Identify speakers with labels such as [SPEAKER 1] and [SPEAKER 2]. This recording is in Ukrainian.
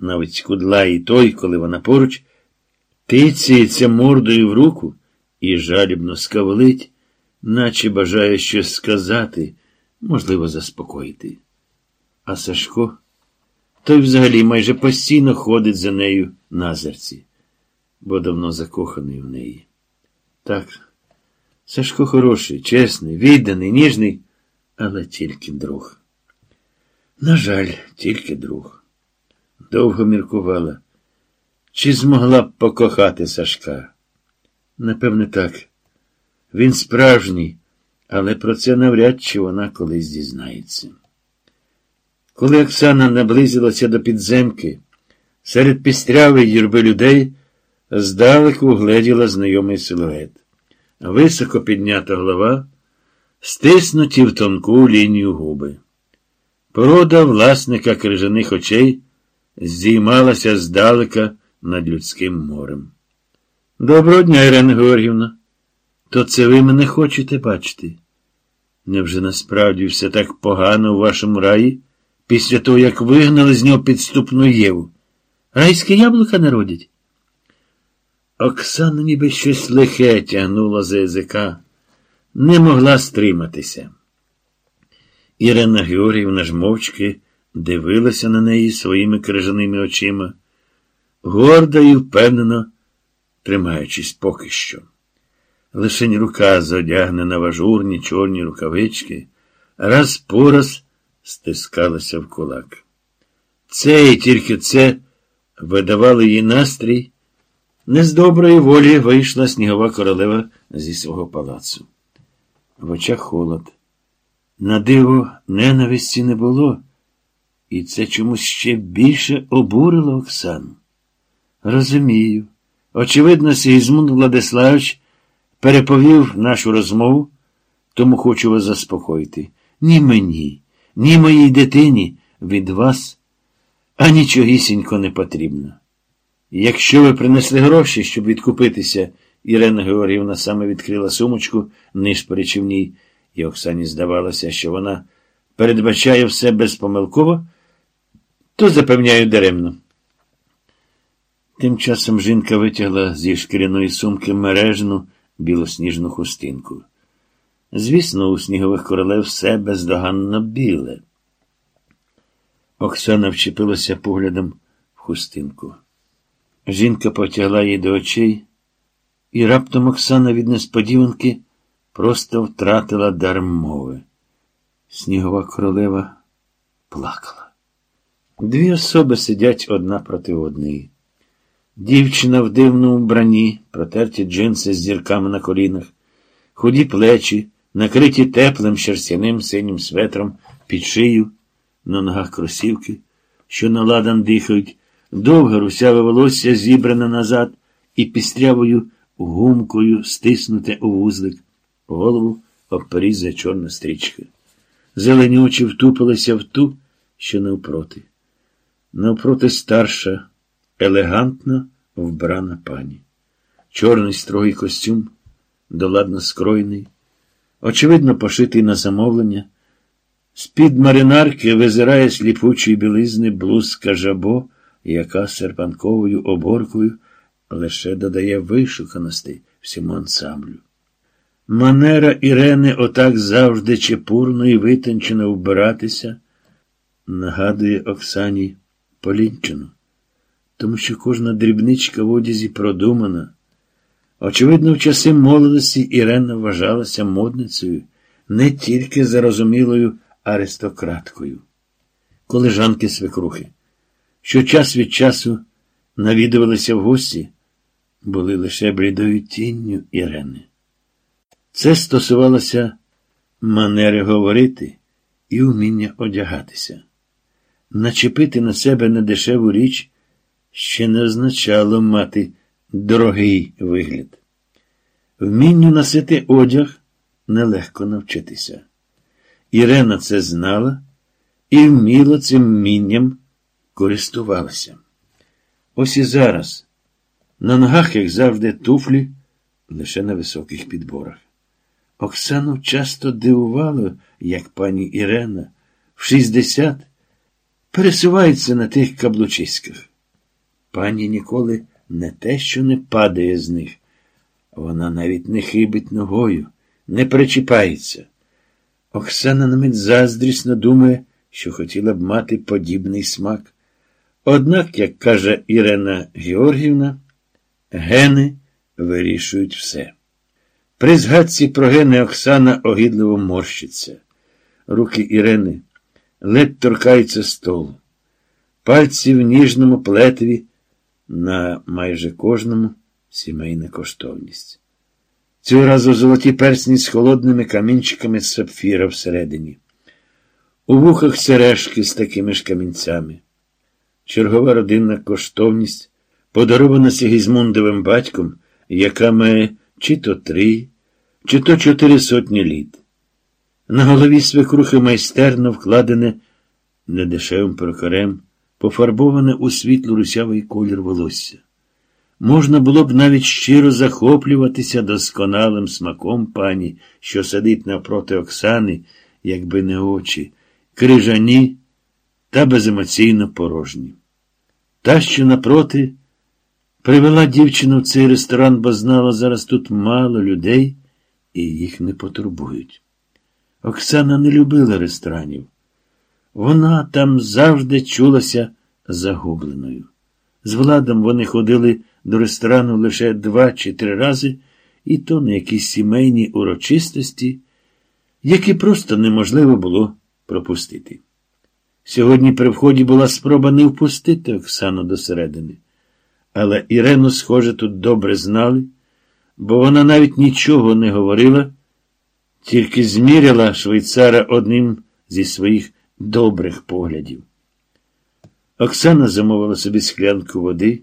[SPEAKER 1] навіть кудла і той, коли вона поруч, тицяється мордою в руку і жалібно скавлить, наче бажає щось сказати, можливо, заспокоїти. А Сашко той взагалі майже постійно ходить за нею на зерці, бо давно закоханий в неї. Так, Сашко хороший, чесний, відданий, ніжний, але тільки друг. На жаль, тільки друг. Довго міркувала. Чи змогла б покохати Сашка? Напевне, так. Він справжній, але про це навряд чи вона колись дізнається. Коли Оксана наблизилася до підземки, серед пістрявої юрби людей здалеку гледіла знайомий силует. Високо піднята голова, стиснуті в тонку лінію губи. Порода власника крижаних очей здіймалася здалека над людським морем. Доброго дня, Ірина Георгівна. То це ви мене хочете бачити? Невже насправді все так погано у вашому раї, після того, як вигнали з нього підступну Єву? Райське яблука народять? Оксана ніби щось лихе тягнула за язика, не могла стриматися. Ірина Георгіївна ж мовчки дивилася на неї своїми крижаними очима, гордо і впевнено, тримаючись поки що. Лишень рука зодягнена в ажурні чорні рукавички, раз по раз стискалася в кулак. Це і тільки це видавало їй настрій. Не з доброї волі вийшла снігова королева зі свого палацу. В очах холод. На диво ненависті не було, і це чомусь ще більше обурило Оксану. Розумію. Очевидно, Сігізмунд Владиславович переповів нашу розмову, тому хочу вас заспокоїти. Ні мені, ні моїй дитині від вас анічогісінько не потрібно. Якщо ви принесли гроші, щоб відкупитися, Ірина Георгіївна саме відкрила сумочку, нишпорячи в ній, і Оксані здавалося, що вона передбачає все безпомилково, то запевняю даремно. Тим часом жінка витягла зі шкіряної сумки мережну білосніжну хустинку. Звісно, у снігових королев все бездоганно біле. Оксана вчепилася поглядом в хустинку. Жінка потягла її до очей, і раптом Оксана від несподіванки просто втратила дар мови. Снігова королева плакала. Дві особи сидять одна проти одної. Дівчина в дивному вбранні, протерті джинси з зірками на колінах, худі плечі, накриті теплим шерстяним синім светром під шию, на ногах кросівки, що наладан дихають, довге русяве волосся зібране назад і пістрявою гумкою стиснуте у вузлик, голову обперізає чорна стрічка. Зелені очі втупилися в ту, що навпроти. Навпроти старша елегантно вбрана пані. Чорний строгий костюм, доладно скроєний, очевидно, пошитий на замовлення. З-під маринарки визирає сліпучої білизни блузка жабо, яка серпанковою оборкою лише додає вишуканості всьому ансамблю. Манера Ірени отак завжди чепурно і витончено вбиратися, нагадує Оксані Полінчину тому що кожна дрібничка в одязі продумана. Очевидно, в часи молодості Ірена вважалася модницею, не тільки зарозумілою аристократкою. Колежанки свекрухи, що час від часу навідувалися в гості, були лише блідою тінню Ірени. Це стосувалося манери говорити і вміння одягатися. Начепити на себе недешеву річ ще не означало мати дорогий вигляд. Вмінню носити одяг нелегко навчитися. Ірена це знала і вміло цим вмінням користувалася. Ось і зараз, на ногах, як завжди, туфлі, лише на високих підборах. Оксану часто дивувало, як пані Ірена в 60 пересувається на тих каблучиськах. Пані ніколи не те, що не падає з них. Вона навіть не хибить ногою, не причіпається. Оксана навіть заздрісно думає, що хотіла б мати подібний смак. Однак, як каже Ірена Георгівна, гени вирішують все. При згадці про гени Оксана огідливо морщиться. Руки Ірени ледь торкаються столу. Пальці в ніжному плетві на майже кожному сімейна коштовність. Цього разу золоті персні з холодними камінчиками сапфіра всередині. У вухах сережки з такими ж камінцями. Чергова родинна коштовність, подарована Сігізмундовим батьком, яка має чи то три, чи то чотири сотні літ. На голові свекрухи майстерно вкладене недешевим прокарем, пофарбоване у світло русявий колір волосся. Можна було б навіть щиро захоплюватися досконалим смаком пані, що сидить навпроти Оксани, якби не очі, крижані та беземоційно порожні. Та, що напроти, привела дівчину в цей ресторан, бо знала, зараз тут мало людей, і їх не потурбують. Оксана не любила ресторанів. Вона там завжди чулася загубленою. З владом вони ходили до ресторану лише два чи три рази, і то на якісь сімейні урочистості, які просто неможливо було пропустити. Сьогодні при вході була спроба не впустити Оксану досередини. Але Ірену, схоже, тут добре знали, бо вона навіть нічого не говорила, тільки зміряла швейцара одним зі своїх добрих поглядів. Оксана замовила собі склянку води